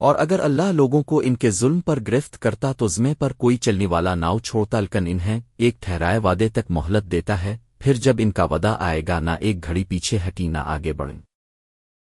اور اگر اللہ لوگوں کو ان کے ظلم پر گرفت کرتا تو زمے پر کوئی چلنے والا ناؤ چھوڑتا لکن انہیں ایک ٹھہرائے وعدے تک مہلت دیتا ہے، پھر جب ان کا ودا آئے گا، نہ ایک گھڑی پیچھے ہٹی نہ آگے بڑھیں۔